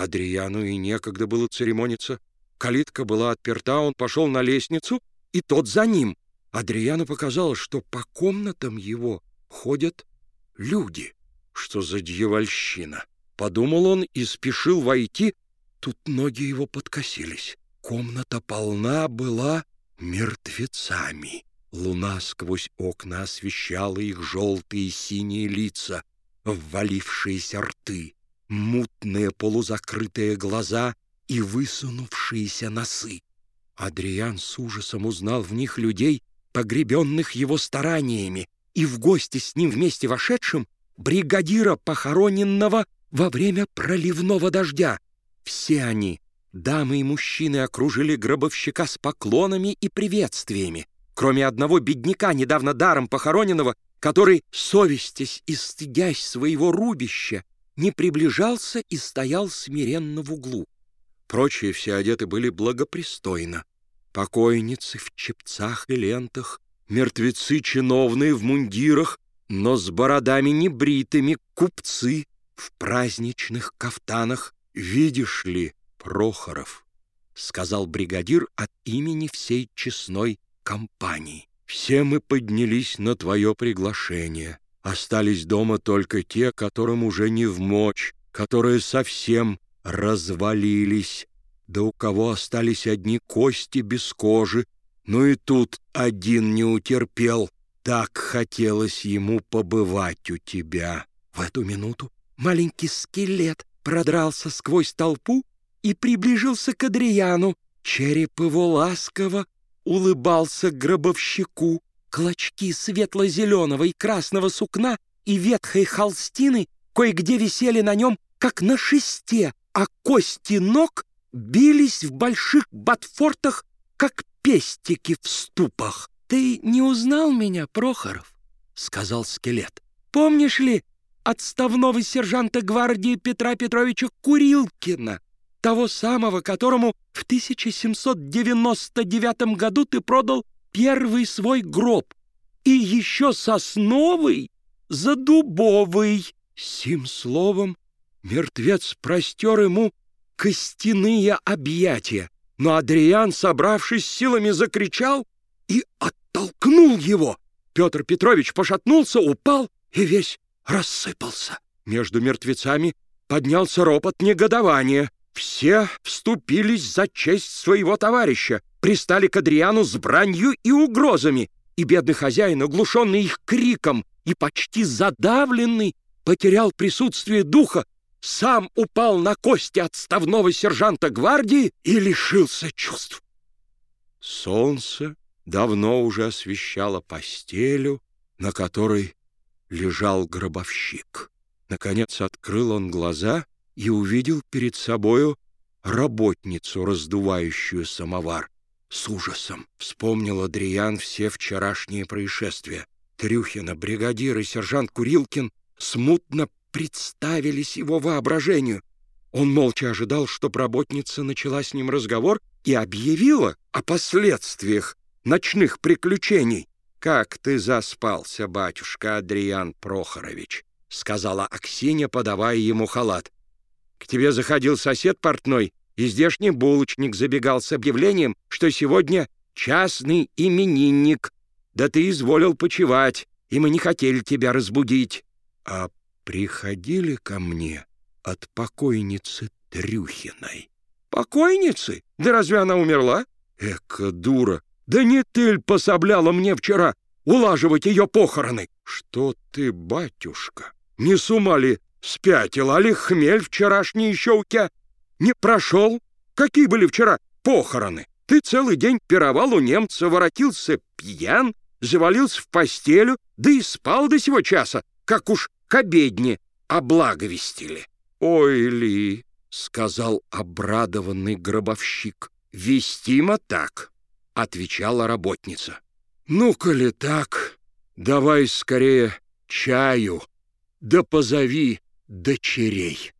Адриану и некогда было церемониться. Калитка была отперта, он пошел на лестницу, и тот за ним. Адриану показалось, что по комнатам его ходят люди. Что за дьявольщина? Подумал он и спешил войти. Тут ноги его подкосились. Комната полна была мертвецами. Луна сквозь окна освещала их желтые и синие лица, ввалившиеся рты, мутные полузакрытые глаза и высунувшиеся носы. Адриан с ужасом узнал в них людей, погребенных его стараниями, и в гости с ним вместе вошедшим бригадира, похороненного во время проливного дождя. Все они, дамы и мужчины, окружили гробовщика с поклонами и приветствиями, кроме одного бедняка, недавно даром похороненного, который, совестясь и стыдясь своего рубища, не приближался и стоял смиренно в углу. Прочие все одеты были благопристойно. Покойницы в чепцах и лентах, мертвецы чиновные в мундирах, но с бородами небритыми, купцы в праздничных кафтанах. «Видишь ли, Прохоров», — сказал бригадир от имени всей честной компании, «все мы поднялись на твое приглашение. Остались дома только те, которым уже не в мочь, которые совсем развалились, да у кого остались одни кости без кожи, ну и тут один не утерпел. Так хотелось ему побывать у тебя. В эту минуту маленький скелет продрался сквозь толпу и приближился к Адриану. Череп его ласково улыбался гробовщику. Клочки светло-зеленого и красного сукна и ветхой холстины кое-где висели на нем, как на шесте, а кости ног бились в больших ботфортах, как пестики в ступах. «Ты не узнал меня, Прохоров?» — сказал скелет. «Помнишь ли отставного сержанта гвардии Петра Петровича Курилкина, того самого, которому в 1799 году ты продал первый свой гроб, и еще сосновый за дубовый?» Сим словом мертвец простер ему костяные объятия. Но Адриан, собравшись силами, закричал и оттолкнул его. Петр Петрович пошатнулся, упал и весь рассыпался. Между мертвецами поднялся ропот негодования. Все вступились за честь своего товарища, пристали к Адриану с бранью и угрозами, и бедный хозяин, оглушенный их криком и почти задавленный, потерял присутствие духа, сам упал на кости отставного сержанта гвардии и лишился чувств. Солнце давно уже освещало постелю, на которой лежал гробовщик. Наконец открыл он глаза и увидел перед собою работницу, раздувающую самовар. С ужасом вспомнил Адриан все вчерашние происшествия. Трюхина, бригадир и сержант Курилкин смутно представились его воображению. Он молча ожидал, чтоб работница начала с ним разговор и объявила о последствиях ночных приключений. «Как ты заспался, батюшка Адриан Прохорович», — сказала Аксинья, подавая ему халат. «К тебе заходил сосед портной, и здешний булочник забегал с объявлением, что сегодня частный именинник. Да ты изволил почевать, и мы не хотели тебя разбудить». «А приходили ко мне от покойницы Трюхиной. Покойницы? Да разве она умерла? Эка дура! Да не ты ль пособляла мне вчера улаживать ее похороны? Что ты, батюшка, не с ума ли спятила, а ли хмель вчерашний еще у тебя не прошел? Какие были вчера похороны? Ты целый день пировал у немца, воротился пьян, завалился в постелю, да и спал до сего часа, как уж к обедне облаговестили. «Ой ли!» — сказал обрадованный гробовщик. «Вестимо так», — отвечала работница. «Ну-ка ли так, давай скорее чаю, да позови дочерей».